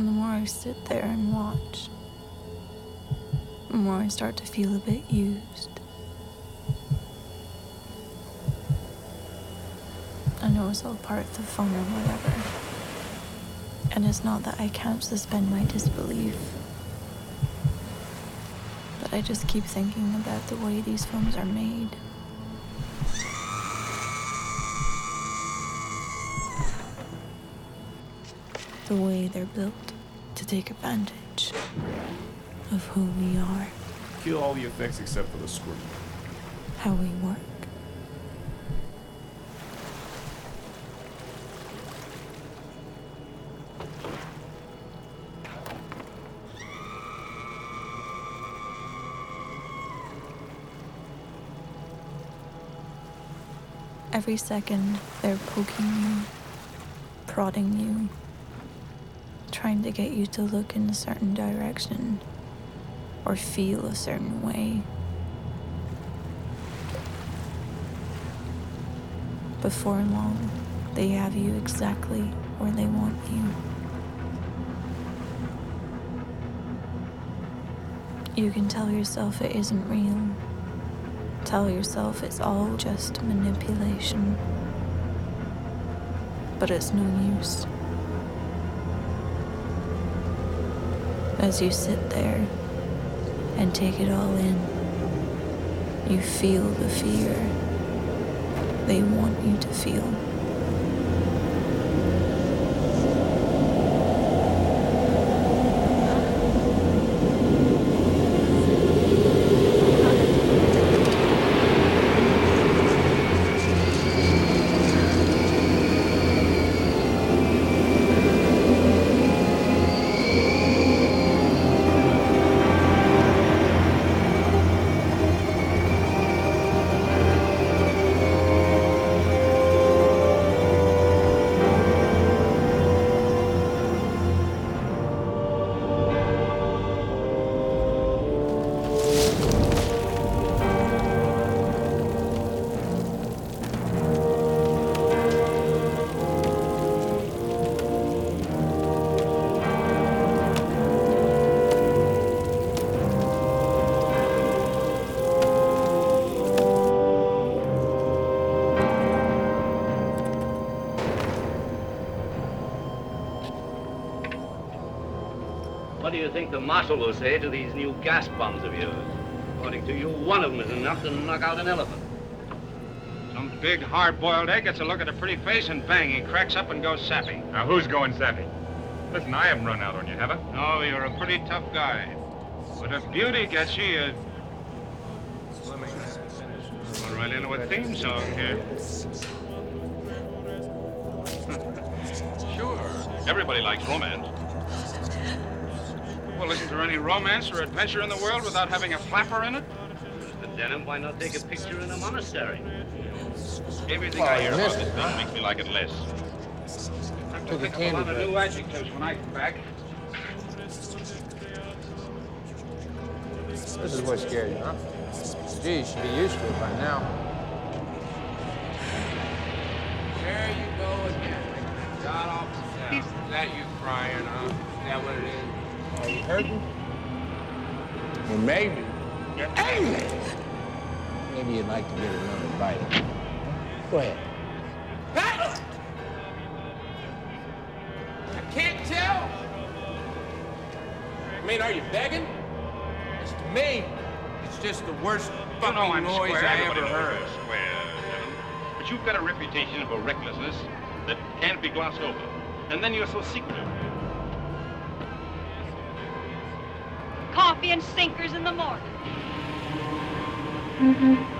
And the more I sit there and watch, the more I start to feel a bit used. I know it's all part of the fun or whatever. And it's not that I can't suspend my disbelief. But I just keep thinking about the way these films are made. The way they're built to take advantage of who we are, Kill all the effects except for the scream. how we work. Every second, they're poking you, prodding you, trying to get you to look in a certain direction or feel a certain way. Before long, they have you exactly where they want you. You can tell yourself it isn't real. Tell yourself it's all just manipulation. But it's no use. As you sit there and take it all in, you feel the fear they want you to feel. You think the marshal will say to these new gas bombs of yours? According to you, one of them is enough to knock out an elephant. Some big hard-boiled egg gets a look at a pretty face and bang, he cracks up and goes sappy. Now, who's going sappy? Listen, I haven't run out on you, have I? No, you're a pretty tough guy. But if beauty gets you, you... Going right into a theme song here. Romance or adventure in the world without having a flapper in it? Mr. Denham, why not take a picture in a monastery? Everything I I hear hear about about this film makes me like it less. I'm Took a think of a lot of new adjectives when I come back. This is what scared you, huh? Gee, you should be used to it by now. There you go again. Got off the sound. Is that you crying, huh? Is that what it is? Are you hurting? Well, maybe. You're angry. Maybe you'd like to get another bite. Go ahead. I can't tell. I mean, are you begging? It's to me, it's just the worst You fucking know I'm noise square. I Everybody ever heard. Square, Denham. But you've got a reputation for recklessness that can't be glossed over. And then you're so secretive. And sinkers in the morning. Mm-hmm.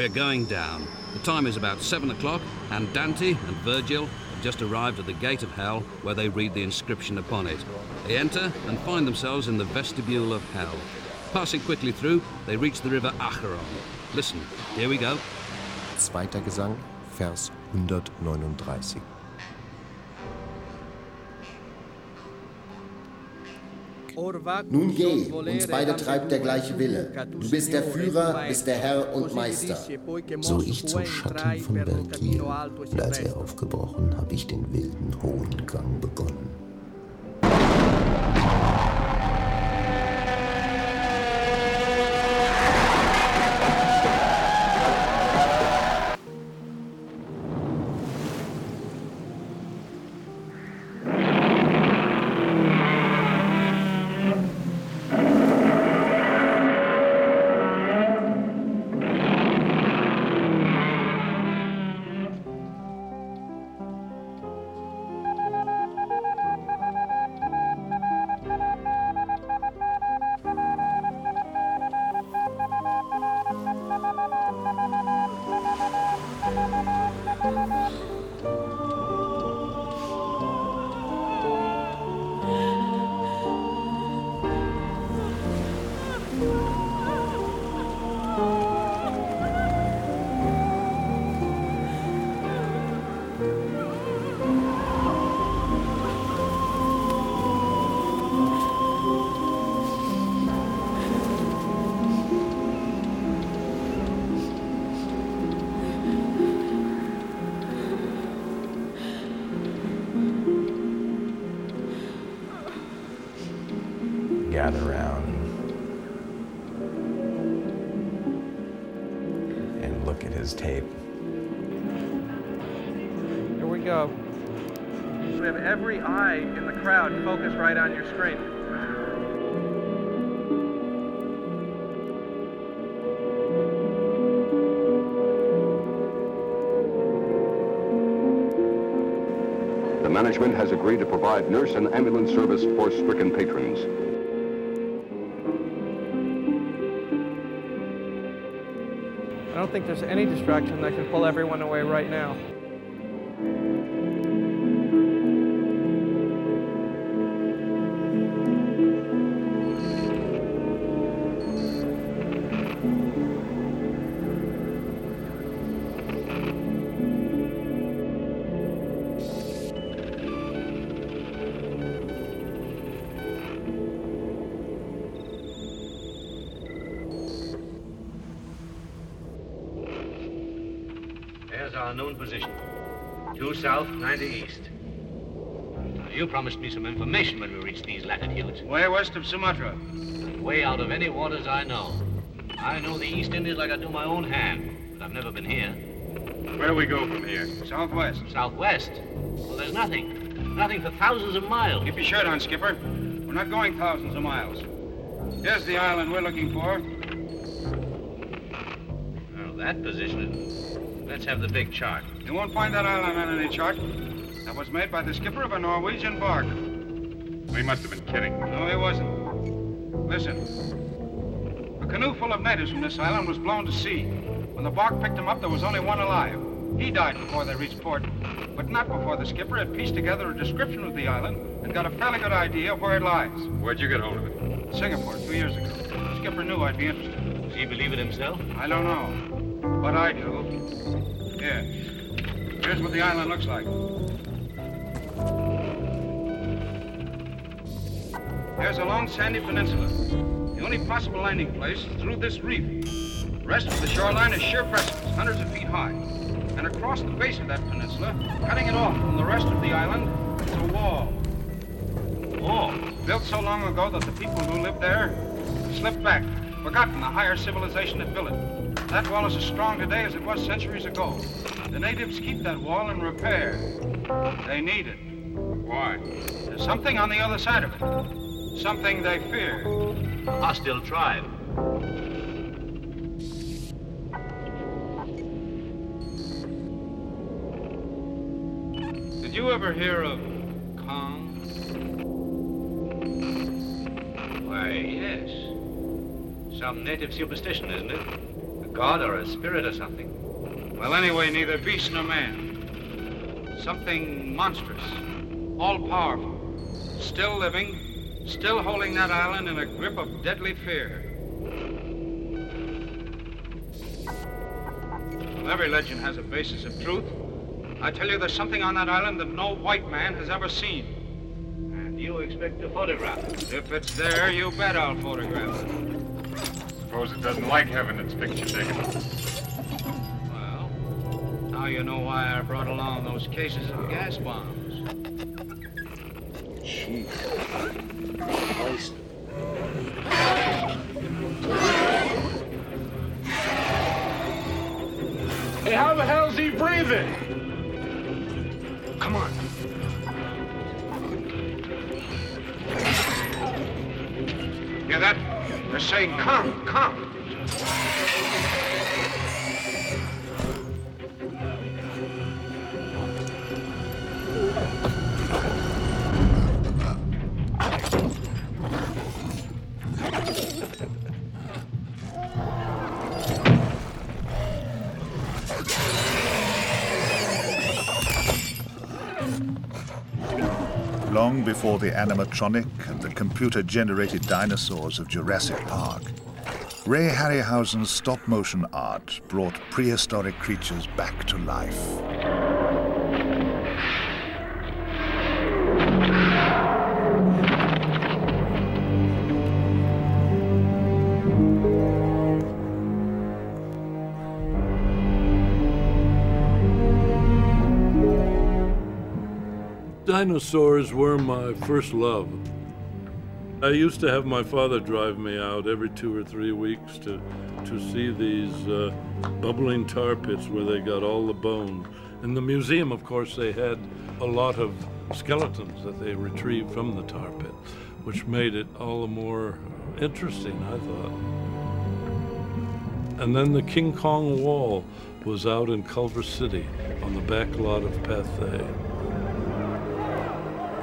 We're going down. The time is about seven o'clock, and Dante and Virgil have just arrived at the gate of hell where they read the inscription upon it. They enter and find themselves in the vestibule of hell. Passing quickly through, they reach the river Acheron. Listen, here we go. Zweiter Gesang, Vers 139. Nun geh, uns beide treibt der gleiche Wille. Du bist der Führer, bist der Herr und Meister. So ich zum Schatten Berg gehe, und als er aufgebrochen, hab ich den wilden, hohen Gang begonnen. To provide nurse and ambulance service for stricken patrons. I don't think there's any distraction that can pull everyone away right now. Due south, 90 east. Now, you promised me some information when we reach these latitudes. Way west of Sumatra. And way out of any waters I know. I know the East Indies like I do my own hand, but I've never been here. Where do we go from here? Southwest. Southwest? Well, there's nothing. Nothing for thousands of miles. Keep your shirt on, Skipper. We're not going thousands of miles. Here's the island we're looking for. Well, that position. Let's have the big chart. You won't find that island on any chart. That was made by the skipper of a Norwegian bark. We must have been kidding. No, he wasn't. Listen. A canoe full of natives from this island was blown to sea. When the bark picked him up, there was only one alive. He died before they reached port, but not before the skipper had pieced together a description of the island and got a fairly good idea of where it lies. Where'd you get hold of it? Singapore, two years ago. The skipper knew I'd be interested. Does he believe it himself? I don't know, but I do. Here. Here's what the island looks like. There's a long sandy peninsula. The only possible landing place is through this reef. The rest of the shoreline is sheer precipice, hundreds of feet high. And across the base of that peninsula, cutting it off from the rest of the island, is a wall. Wall? Built so long ago that the people who lived there slipped back, forgotten the higher civilization that built it. That wall is as strong today as it was centuries ago. The natives keep that wall in repair. They need it. Why? There's something on the other side of it. Something they fear. Hostile tribe. Did you ever hear of Kong? Why, yes. Some native superstition, isn't it? God or a spirit or something. Well, anyway, neither beast nor man. Something monstrous, all powerful, still living, still holding that island in a grip of deadly fear. Well, every legend has a basis of truth. I tell you, there's something on that island that no white man has ever seen. And you expect to photograph it? If it's there, you bet I'll photograph it. Suppose it doesn't like having its picture taken. Well, now you know why I brought along those cases of gas bombs. Animatronic and the computer-generated dinosaurs of Jurassic Park, Ray Harryhausen's stop-motion art brought prehistoric creatures back to life. Dinosaurs were my first love. I used to have my father drive me out every two or three weeks to, to see these uh, bubbling tar pits where they got all the bones. In the museum, of course, they had a lot of skeletons that they retrieved from the tar pit, which made it all the more interesting, I thought. And then the King Kong Wall was out in Culver City on the back lot of Pathé.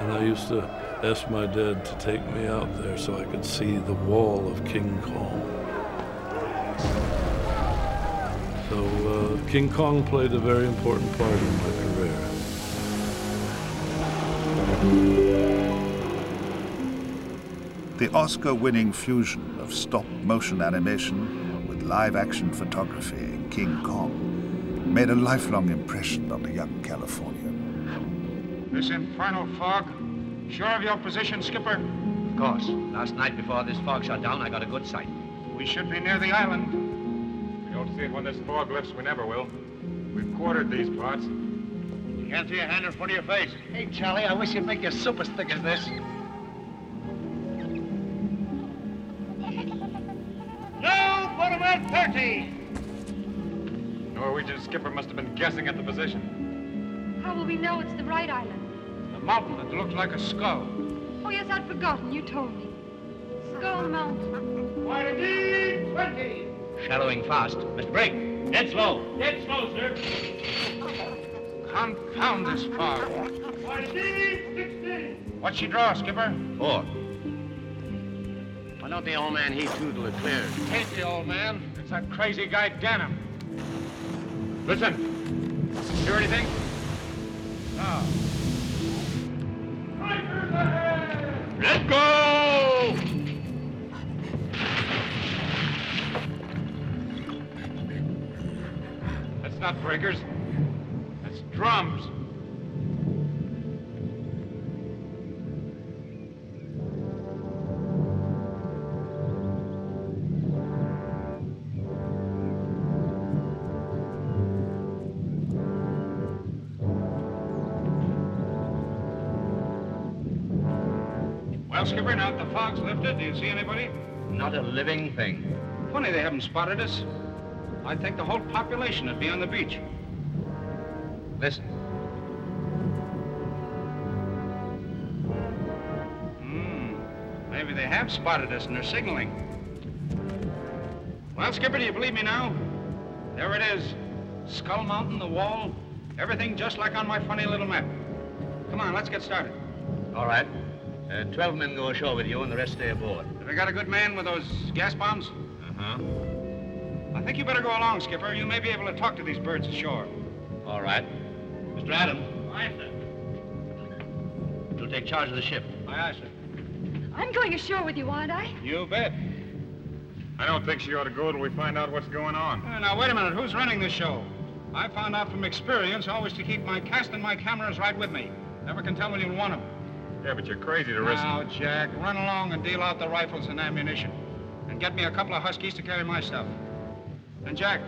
And I used to ask my dad to take me out there so I could see the wall of King Kong. So uh, King Kong played a very important part in my career. The Oscar-winning fusion of stop-motion animation with live-action photography in King Kong made a lifelong impression on the young Californian. This infernal fog. Sure of your position, Skipper? Of course. Last night before this fog shut down, I got a good sight. We should be near the island. We don't see it when this fog lifts, we never will. We've quartered these parts. You can't see a hand in front of your face. Hey, Charlie, I wish you'd make your soup as thick as this. No, put him at 30. Norwegian skipper must have been guessing at the position. How will we know it's the right island? The mountain that looked like a skull. Oh, yes, I'd forgotten. You told me. Skull Mountain. 20. Shallowing fast. Mr. Brake, dead slow. Dead slow, sir. Confound this fog. 16. What's she draw, Skipper? Four. Why don't the old man heave to till it clears? Ain't the old man. It's that crazy guy Denham. Listen. Hear anything? No. Not breakers. That's drums. Well, Skipper, now the fog's lifted, do you see anybody? Not a living thing. Funny they haven't spotted us. I'd think the whole population would be on the beach. Listen. Hmm. Maybe they have spotted us and they're signaling. Well, Skipper, do you believe me now? There it is. Skull Mountain, the wall, everything just like on my funny little map. Come on, let's get started. All right. Uh, Twelve men go ashore with you and the rest stay aboard. Have we got a good man with those gas bombs? I think you better go along, Skipper. You may be able to talk to these birds ashore. All right. Mr. Adams. Aye, sir. you'll take charge of the ship. Aye, aye, sir. I'm going ashore with you, aren't I? You bet. I don't think she ought to go till we find out what's going on. Uh, now, wait a minute. Who's running this show? I found out from experience always to keep my cast and my cameras right with me. Never can tell when you'll want them. Yeah, but you're crazy to risk. Now, Jack, run along and deal out the rifles and ammunition. And get me a couple of Huskies to carry my stuff. And, Jack,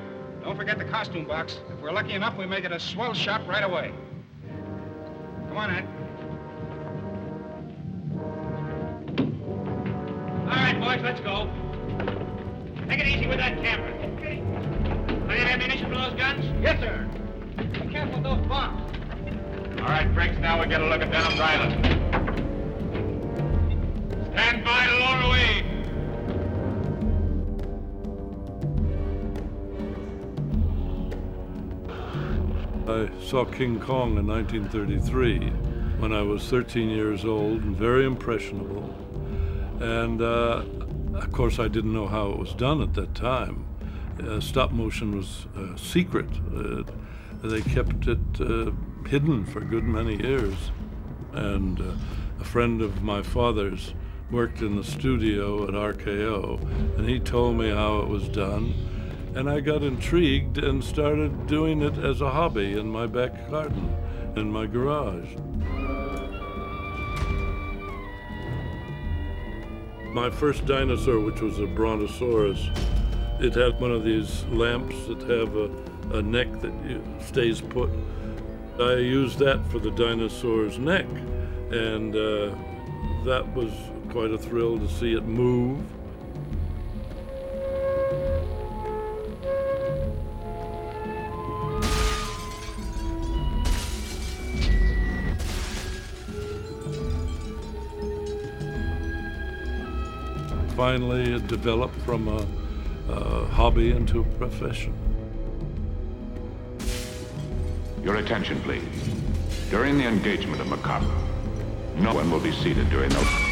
don't forget the costume box. If we're lucky enough, we may get a swell shot right away. Come on, Ed. All right, boys, let's go. Take it easy with that camera. Okay. Plenty of ammunition for those guns? Yes, sir. Be careful with those bombs. All right, Briggs, now we get a look at Denham's Island. Stand by to lower away. I saw King Kong in 1933 when I was 13 years old and very impressionable. And uh, of course, I didn't know how it was done at that time. Uh, stop motion was uh, secret. They kept it uh, hidden for a good many years. And uh, a friend of my father's worked in the studio at RKO, and he told me how it was done. And I got intrigued and started doing it as a hobby in my back garden, in my garage. My first dinosaur, which was a Brontosaurus, it had one of these lamps that have a, a neck that stays put. I used that for the dinosaur's neck, and uh, that was quite a thrill to see it move. Finally, it developed from a, a hobby into a profession. Your attention, please. During the engagement of Macabre, no one will be seated during those.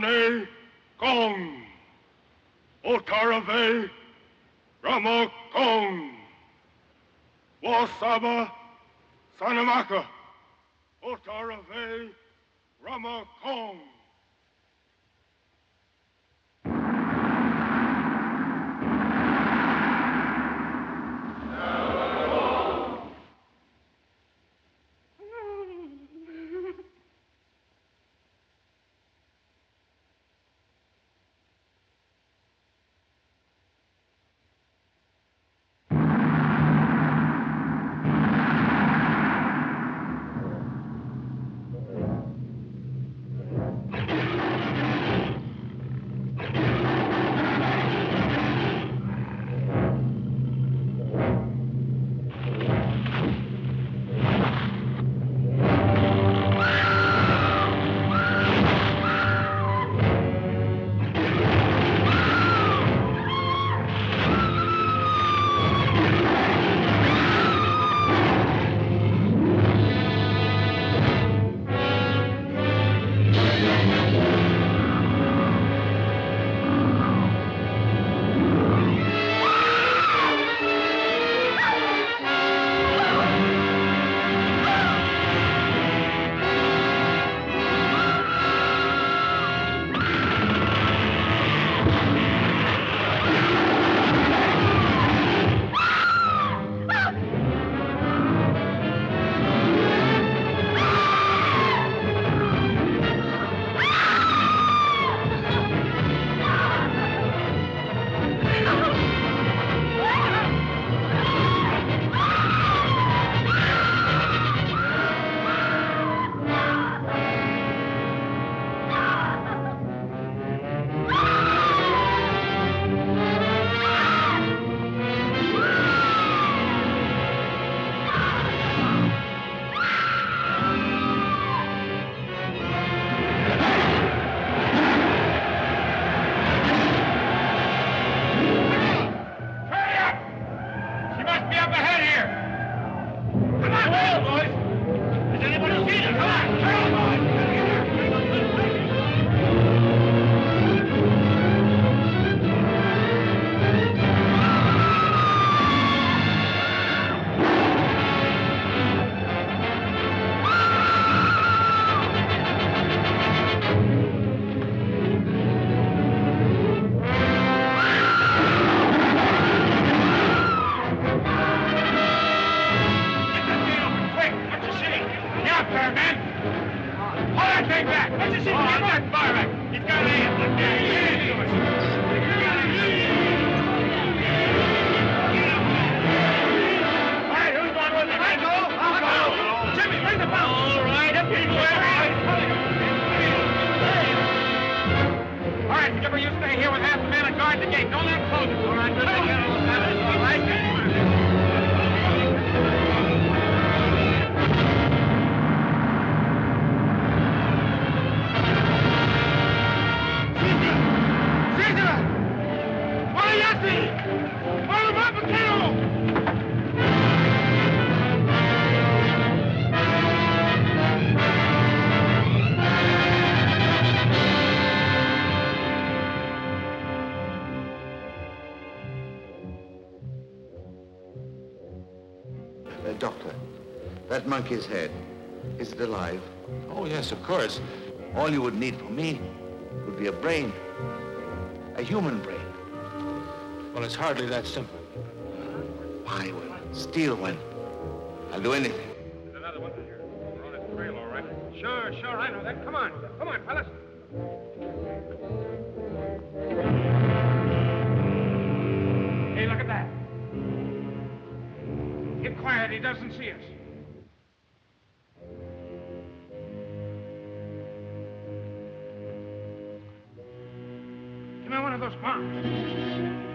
Sane Kong. Otarave Rama Kong. Wasaba Sanamaka. Otarave Rama Kong. All you would need from me would be a brain. A human brain. Well, it's hardly that simple. Buy one, steal one. I'll do anything. There's another one here. We're on his trail, all right. Sure, sure, I know that. Come on. Come on, fellas. Hey, look at that. Get quiet, he doesn't see us. Me one of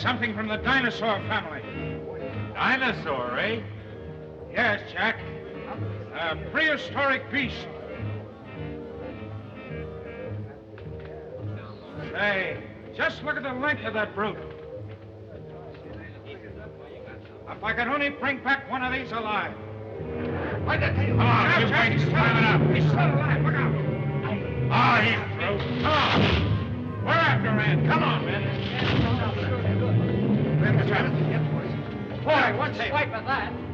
something from the dinosaur family. Dinosaur, eh? Yes, Jack. A prehistoric beast. Say, just look at the length of that brute. If I could only bring back one of these alive. Wait the tail. Come on, keep waiting, He's still up. He's still alive. Look out. Ah, he's through. Come on. We're after him. Come on, Boy, what's it? Wipe of that.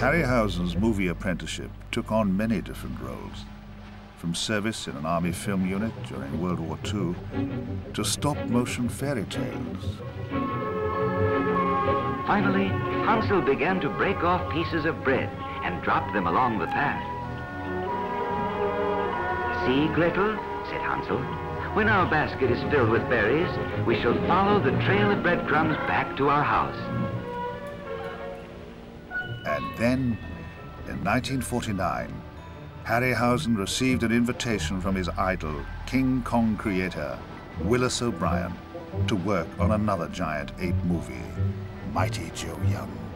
Harryhausen's movie apprenticeship took on many different roles, from service in an army film unit during World War II to stop-motion fairy tales. Finally, Hansel began to break off pieces of bread and drop them along the path. See, Gretel, said Hansel, when our basket is filled with berries, we shall follow the trail of breadcrumbs back to our house. Then, in 1949, Harryhausen received an invitation from his idol, King Kong creator, Willis O'Brien, to work on another giant ape movie, Mighty Joe Young.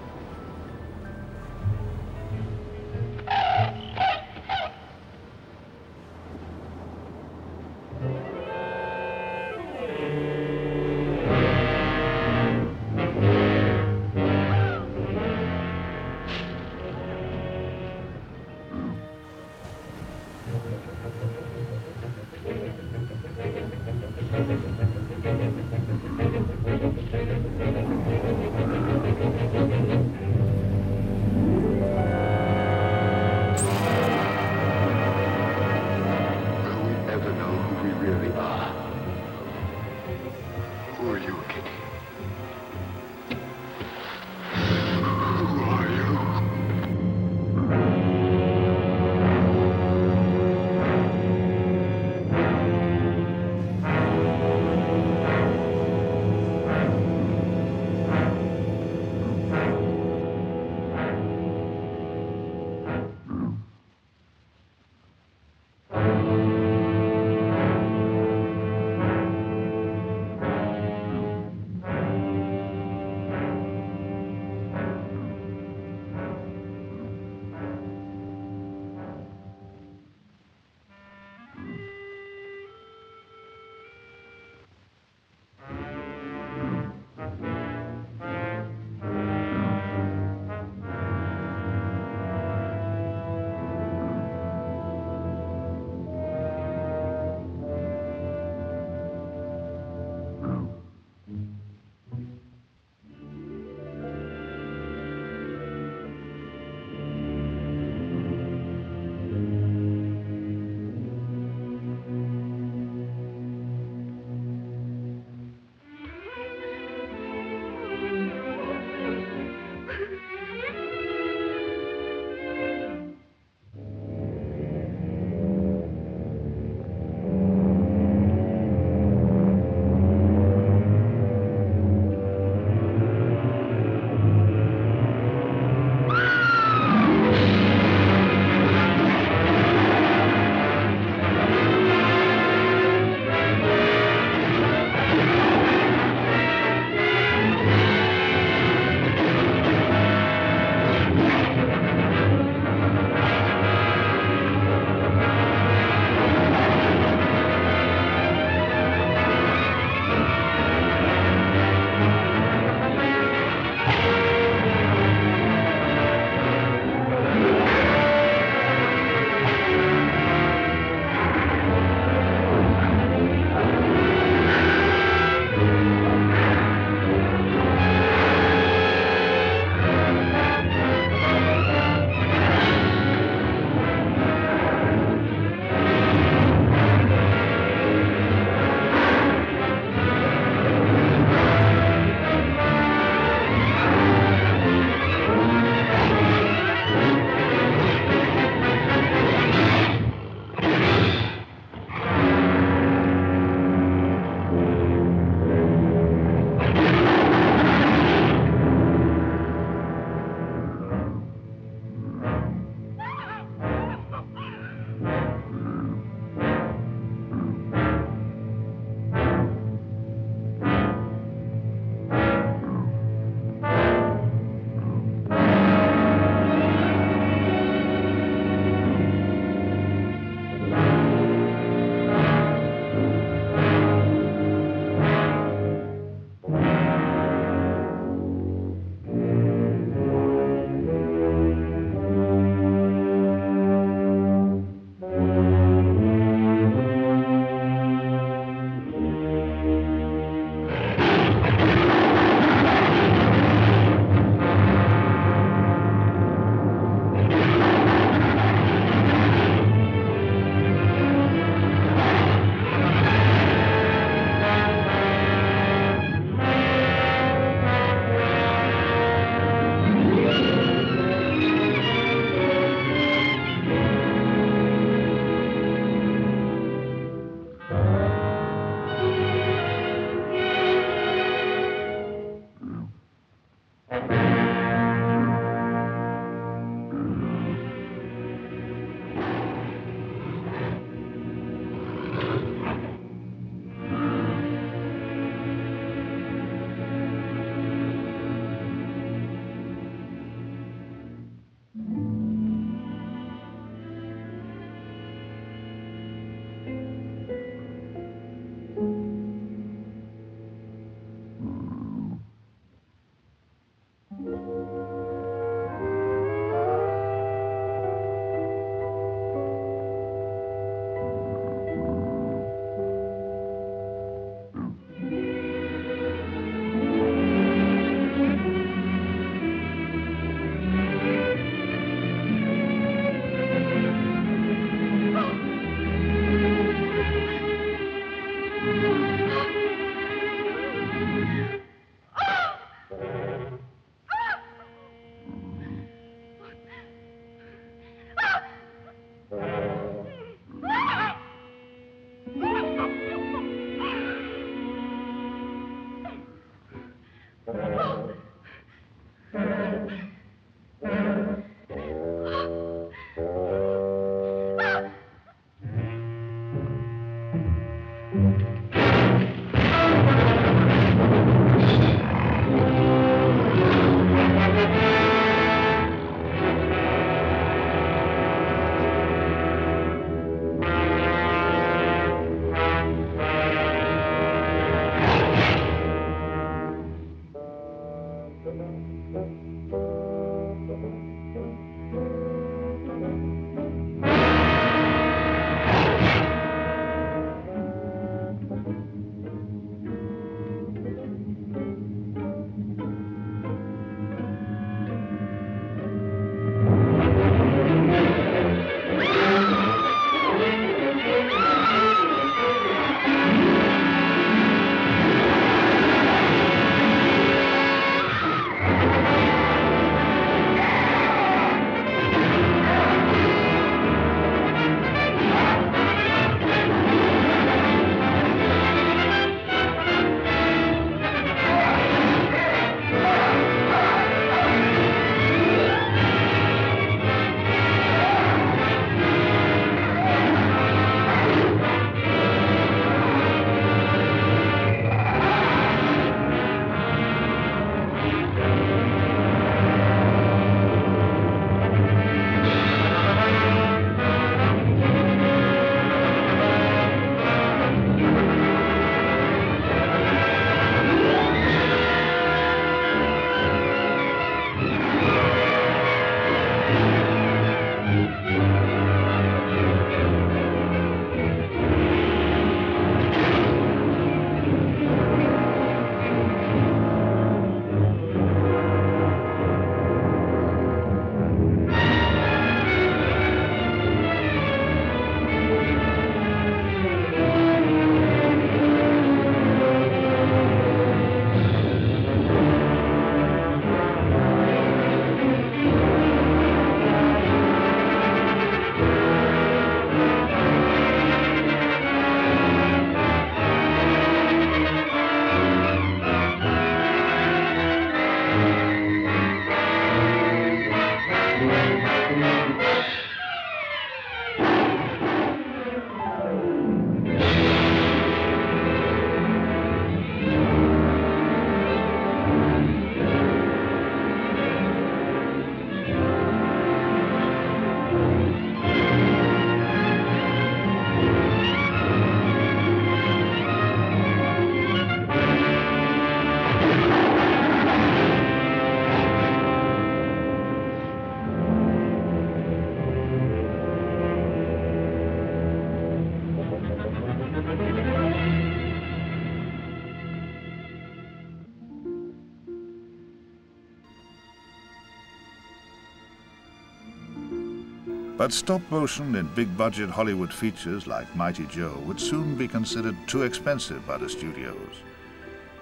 But stop motion in big budget Hollywood features like Mighty Joe would soon be considered too expensive by the studios.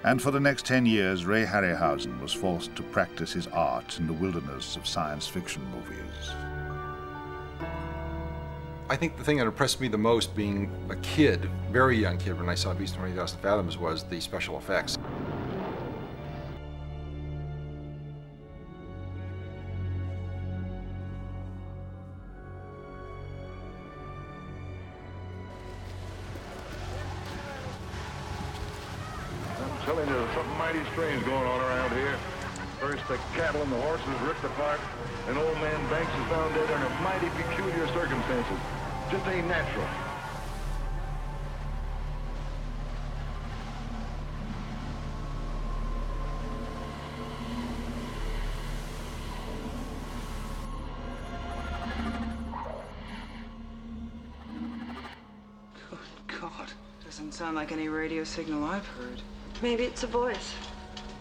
And for the next 10 years, Ray Harryhausen was forced to practice his art in the wilderness of science fiction movies. I think the thing that impressed me the most being a kid, very young kid, when I saw Beast of 20,000 Fathoms was the special effects. Doesn't sound like any radio signal I've heard. Maybe it's a voice.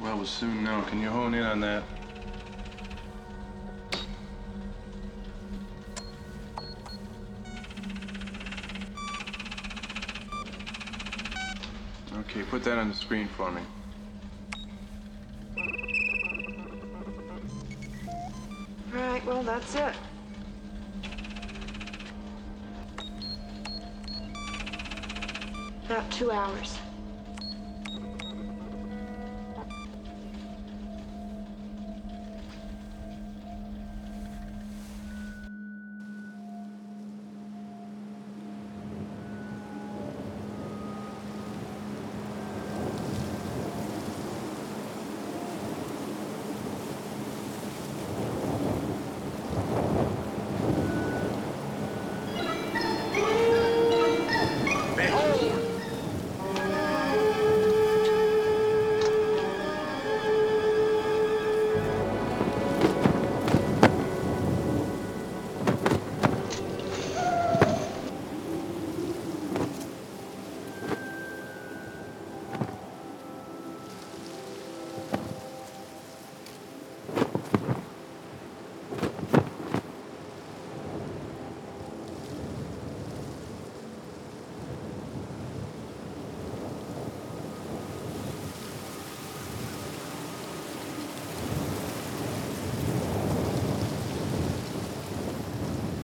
Well, we'll soon know. Can you hone in on that? Okay, put that on the screen for me. All right, well, that's it. Two hours.